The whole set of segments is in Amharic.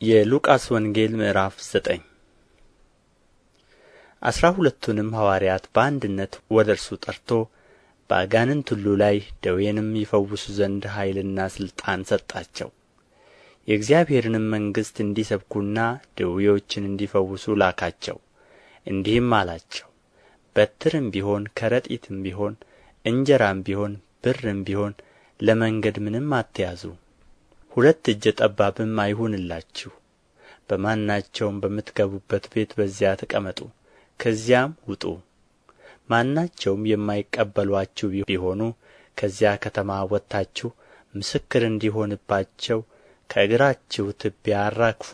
የሉቃስ ወንጌል ምዕራፍ ዘጠኝ አሥራ ሁለቱንም ሐዋርያት በአንድነት ወደ እርሱ ጠርቶ በአጋንንት ሁሉ ላይ ደዌንም ይፈውሱ ዘንድ ኃይልና ሥልጣን ሰጣቸው። የእግዚአብሔርንም መንግሥት እንዲሰብኩና ድውዮችን እንዲፈውሱ ላካቸው። እንዲህም አላቸው፣ በትርም ቢሆን ከረጢትም ቢሆን እንጀራም ቢሆን ብርም ቢሆን ለመንገድ ምንም አትያዙ። ሁለት እጀ ጠባብም አይሁንላችሁ። በማናቸውም በምትገቡበት ቤት በዚያ ተቀመጡ፣ ከዚያም ውጡ። ማናቸውም የማይቀበሏችሁ ቢሆኑ ከዚያ ከተማ ወጥታችሁ ምስክር እንዲሆንባቸው ከእግራችሁ ትቢያ አራግፉ።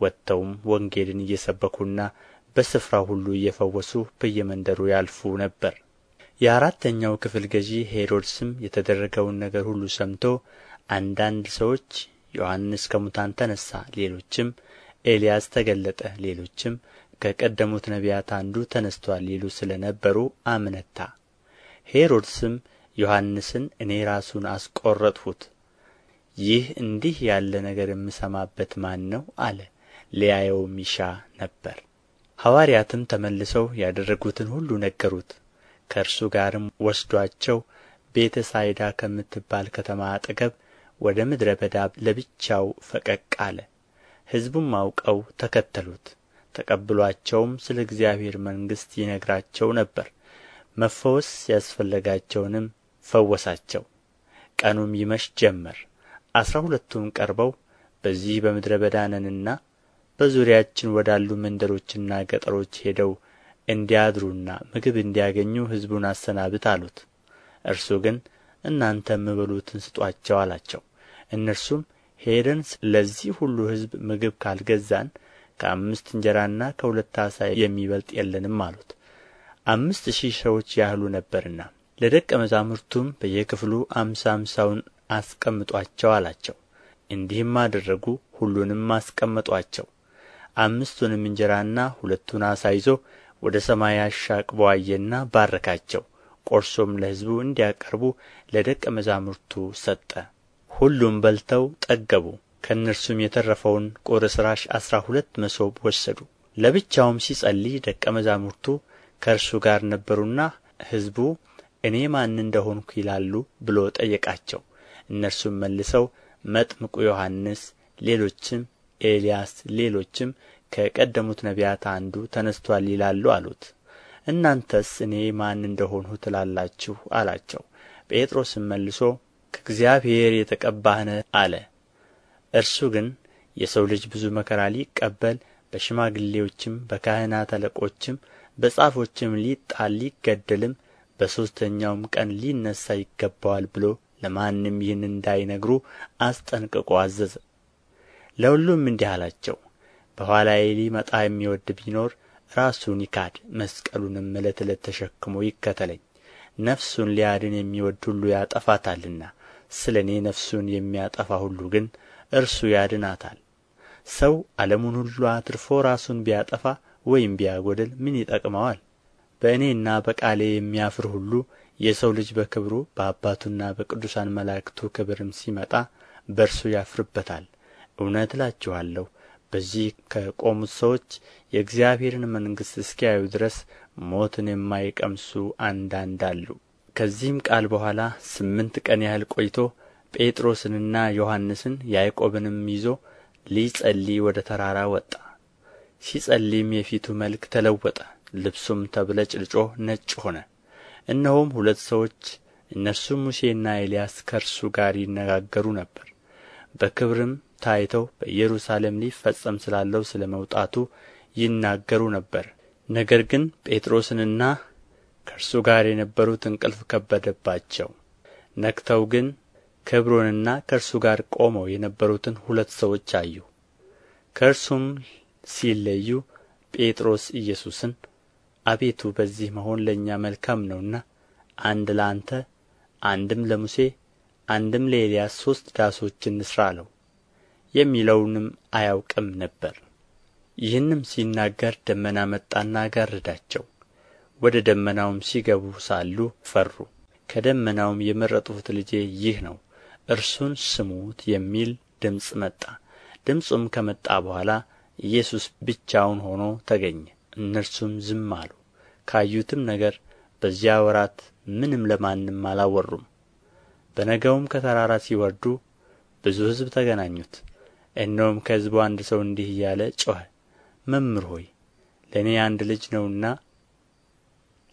ወጥተውም ወንጌልን እየሰበኩና በስፍራው ሁሉ እየፈወሱ በየመንደሩ ያልፉ ነበር። የአራተኛው ክፍል ገዢ ሄሮድስም የተደረገውን ነገር ሁሉ ሰምቶ አንዳንድ ሰዎች ዮሐንስ ከሙታን ተነሣ፣ ሌሎችም ኤልያስ ተገለጠ፣ ሌሎችም ከቀደሙት ነቢያት አንዱ ተነሥቶአል ይሉ ስለ ነበሩ አመነታ። ሄሮድስም ዮሐንስን እኔ ራሱን አስቈረጥሁት፣ ይህ እንዲህ ያለ ነገር የምሰማበት ማን ነው አለ። ሊያየውም ይሻ ነበር። ሐዋርያትም ተመልሰው ያደረጉትን ሁሉ ነገሩት። ከእርሱ ጋርም ወስዶአቸው ቤተ ሳይዳ ከምትባል ከተማ አጠገብ ወደ ምድረ በዳ ለብቻው ፈቀቅ አለ። ሕዝቡም አውቀው ተከተሉት። ተቀብሎአቸውም ስለ እግዚአብሔር መንግሥት ይነግራቸው ነበር። መፈወስ ያስፈለጋቸውንም ፈወሳቸው። ቀኑም ይመሽ ጀመር። አሥራ ሁለቱም ቀርበው በዚህ በምድረ በዳ ነንና በዙሪያችን ወዳሉ መንደሮችና ገጠሮች ሄደው እንዲያድሩና ምግብ እንዲያገኙ ሕዝቡን አሰናብት አሉት። እርሱ ግን እናንተ የሚበሉትን ስጡአቸው አላቸው። እነርሱም ሄደን ለዚህ ሁሉ ሕዝብ ምግብ ካልገዛን ከአምስት እንጀራና ከሁለት ዓሣ የሚበልጥ የለንም አሉት። አምስት ሺህ ሰዎች ያህሉ ነበርና ለደቀ መዛሙርቱም በየክፍሉ አምሳ አምሳውን አስቀምጧቸው አላቸው። እንዲህም አደረጉ ሁሉንም አስቀመጧቸው። አምስቱንም እንጀራና ሁለቱን ዓሣ ይዞ ወደ ሰማይ አሻቅቦ አየና ባረካቸው ቆርሶም ለሕዝቡ እንዲያቀርቡ ለደቀ መዛሙርቱ ሰጠ። ሁሉም በልተው ጠገቡ። ከእነርሱም የተረፈውን ቁርስራሽ አሥራ ሁለት መሶብ ወሰዱ። ለብቻውም ሲጸልይ ደቀ መዛሙርቱ ከእርሱ ጋር ነበሩና ሕዝቡ እኔ ማን እንደ ሆንሁ ይላሉ ብሎ ጠየቃቸው። እነርሱም መልሰው መጥምቁ ዮሐንስ ሌሎችም ኤልያስ ሌሎችም ከቀደሙት ነቢያት አንዱ ተነሥቶአል ይላሉ አሉት እናንተስ እኔ ማን እንደ ትላላችሁ? አላቸው። ጴጥሮስም መልሶ ከእግዚአብሔር የተቀባህ አለ። እርሱ ግን የሰው ልጅ ብዙ መከራ ሊቀበል በሽማግሌዎችም በካህናት አለቆችም በጻፎችም ሊጣል ሊገደልም በሦስተኛውም ቀን ሊነሣ ይገባዋል ብሎ ለማንም ይህን እንዳይነግሩ አስጠንቅቆ አዘዘ። ለሁሉም እንዲህ አላቸው። በኋላዬ ሊመጣ የሚወድ ቢኖር ራሱን ይካድ መስቀሉንም ዕለት ዕለት ተሸክሞ ይከተለኝ። ነፍሱን ሊያድን የሚወድ ሁሉ ያጠፋታልና ስለ እኔ ነፍሱን የሚያጠፋ ሁሉ ግን እርሱ ያድናታል። ሰው ዓለሙን ሁሉ አትርፎ ራሱን ቢያጠፋ ወይም ቢያጎድል ምን ይጠቅመዋል? በእኔና በቃሌ የሚያፍር ሁሉ የሰው ልጅ በክብሩ በአባቱና በቅዱሳን መላእክቱ ክብርም ሲመጣ በእርሱ ያፍርበታል። እውነት እላችኋለሁ በዚህ ከቆሙት ሰዎች የእግዚአብሔርን መንግሥት እስኪያዩ ድረስ ሞትን የማይቀምሱ አንዳንድ አሉ። ከዚህም ቃል በኋላ ስምንት ቀን ያህል ቆይቶ ጴጥሮስንና ዮሐንስን ያዕቆብንም ይዞ ሊጸልይ ወደ ተራራ ወጣ። ሲጸልይም የፊቱ መልክ ተለወጠ ልብሱም ተብለጭልጮ ነጭ ሆነ። እነሆም ሁለት ሰዎች እነርሱም ሙሴና ኤልያስ ከእርሱ ጋር ይነጋገሩ ነበር። በክብርም ታይተው በኢየሩሳሌም ሊፈጸም ስላለው ስለ መውጣቱ ይናገሩ ነበር። ነገር ግን ጴጥሮስንና ከእርሱ ጋር የነበሩት እንቅልፍ ከበደባቸው። ነቅተው ግን ክብሩንና ከእርሱ ጋር ቆመው የነበሩትን ሁለት ሰዎች አዩ። ከእርሱም ሲለዩ ጴጥሮስ ኢየሱስን አቤቱ በዚህ መሆን ለእኛ መልካም ነውና አንድ ለአንተ አንድም ለሙሴ አንድም ለኤልያስ ሦስት ዳሶች እንሥራ አለው የሚለውንም አያውቅም ነበር። ይህንም ሲናገር ደመና መጣና ጋረዳቸው። ወደ ደመናውም ሲገቡ ሳሉ ፈሩ። ከደመናውም የመረጥሁት ልጄ ይህ ነው እርሱን ስሙት የሚል ድምፅ መጣ። ድምፁም ከመጣ በኋላ ኢየሱስ ብቻውን ሆኖ ተገኘ። እነርሱም ዝም አሉ። ካዩትም ነገር በዚያ ወራት ምንም ለማንም አላወሩም። በነገውም ከተራራ ሲወርዱ ብዙ ሕዝብ ተገናኙት እነሆም ከሕዝቡ አንድ ሰው እንዲህ እያለ ጮኸ። መምህር ሆይ ለእኔ አንድ ልጅ ነውና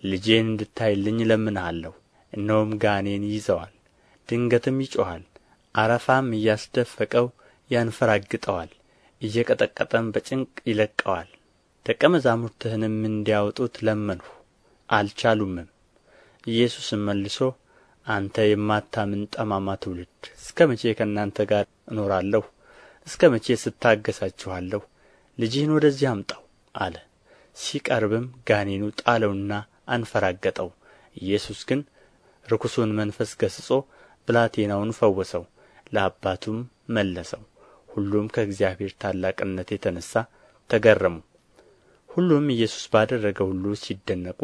ልጄን እንድታይልኝ እለምንሃለሁ። እነሆም ጋኔን ይይዘዋል ድንገትም ይጮኻል አረፋም እያስደፈቀው ያንፈራግጠዋል እየቀጠቀጠም በጭንቅ ይለቀዋል። ደቀ መዛሙርትህንም እንዲያወጡት ለመንሁ አልቻሉምም። ኢየሱስም መልሶ አንተ የማታምን ጠማማ ትውልድ እስከ መቼ ከእናንተ ጋር እኖራለሁ እስከ መቼ ስታገሣችኋለሁ ልጅህን ወደዚህ አምጣው አለ። ሲቀርብም ጋኔኑ ጣለውና አንፈራገጠው። ኢየሱስ ግን ርኩሱን መንፈስ ገሥጾ ብላቴናውን ፈወሰው ለአባቱም መለሰው። ሁሉም ከእግዚአብሔር ታላቅነት የተነሣ ተገረሙ። ሁሉም ኢየሱስ ባደረገው ሁሉ ሲደነቁ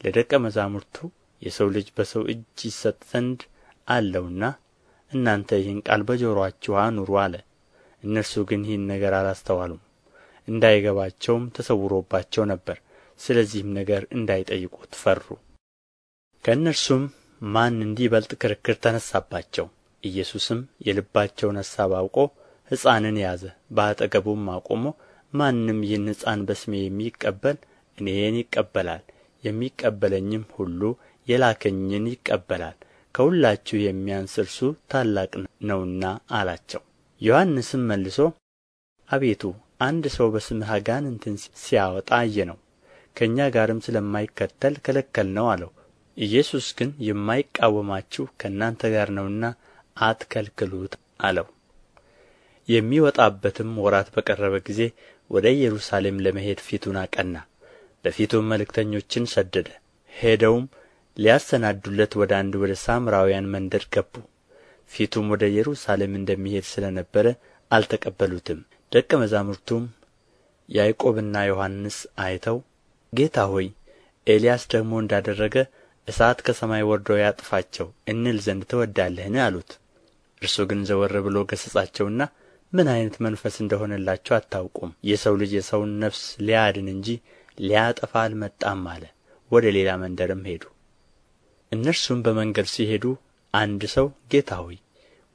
ለደቀ መዛሙርቱ የሰው ልጅ በሰው እጅ ይሰጥ ዘንድ አለውና እናንተ ይህን ቃል በጆሮአችሁ አኑሩ አለ እነርሱ ግን ይህን ነገር አላስተዋሉም። እንዳይገባቸውም ተሰውሮባቸው ነበር። ስለዚህም ነገር እንዳይጠይቁት ፈሩ። ከእነርሱም ማን እንዲበልጥ ክርክር ተነሳባቸው? ኢየሱስም የልባቸውን ሐሳብ አውቆ ሕፃንን ያዘ በአጠገቡም አቁሞ ማንም ይህን ሕፃን በስሜ የሚቀበል እኔን ይቀበላል የሚቀበለኝም ሁሉ የላከኝን ይቀበላል ከሁላችሁ የሚያንስ እርሱ ታላቅ ነውና አላቸው ዮሐንስም መልሶ አቤቱ አንድ ሰው በስምህ አጋንንትን ሲያወጣ አየነው ከእኛ ጋርም ስለማይከተል ከለከልነው አለው። ኢየሱስ ግን የማይቃወማችሁ ከእናንተ ጋር ነውና አትከልክሉት አለው። የሚወጣበትም ወራት በቀረበ ጊዜ ወደ ኢየሩሳሌም ለመሄድ ፊቱን አቀና በፊቱም መልእክተኞችን ሰደደ። ሄደውም ሊያሰናዱለት ወደ አንድ ወደ ሳምራውያን መንደር ገቡ ፊቱም ወደ ኢየሩሳሌም እንደሚሄድ ስለ ነበረ አልተቀበሉትም። ደቀ መዛሙርቱም ያዕቆብና ዮሐንስ አይተው ጌታ ሆይ ኤልያስ ደግሞ እንዳደረገ እሳት ከሰማይ ወርዶ ያጥፋቸው እንል ዘንድ ትወዳለህን? አሉት። እርሱ ግን ዘወር ብሎ ገሠጻቸውና ምን ዓይነት መንፈስ እንደ ሆነላችሁ አታውቁም። የሰው ልጅ የሰውን ነፍስ ሊያድን እንጂ ሊያጠፋ አልመጣም አለ። ወደ ሌላ መንደርም ሄዱ። እነርሱም በመንገድ ሲሄዱ አንድ ሰው ጌታ ሆይ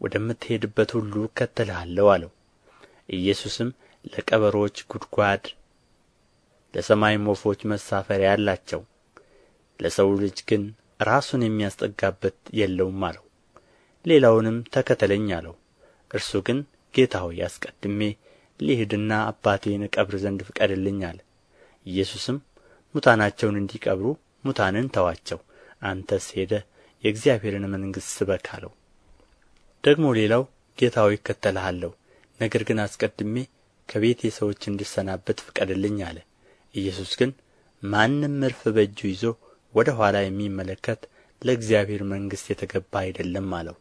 ወደምትሄድበት ሁሉ እከተልሃለሁ አለው። ኢየሱስም ለቀበሮች ጉድጓድ ለሰማይም ወፎች መሳፈሪያ አላቸው። ለሰው ልጅ ግን ራሱን የሚያስጠጋበት የለውም አለው። ሌላውንም ተከተለኝ አለው። እርሱ ግን ጌታ ሆይ አስቀድሜ ልሂድና አባቴን እቀብር ዘንድ ፍቀድልኝ አለ። ኢየሱስም ሙታናቸውን እንዲቀብሩ ሙታንን ተዋቸው። አንተስ ሄደህ የእግዚአብሔርን መንግሥት ስበክ አለው። ደግሞ ሌላው ጌታ ሆይ እከተልሃለሁ ነገር ግን አስቀድሜ ከቤቴ ሰዎች እንድሰናበት ፍቀድልኝ አለ። ኢየሱስ ግን ማንም ዕርፍ በእጁ ይዞ ወደ ኋላ የሚመለከት ለእግዚአብሔር መንግሥት የተገባ አይደለም አለው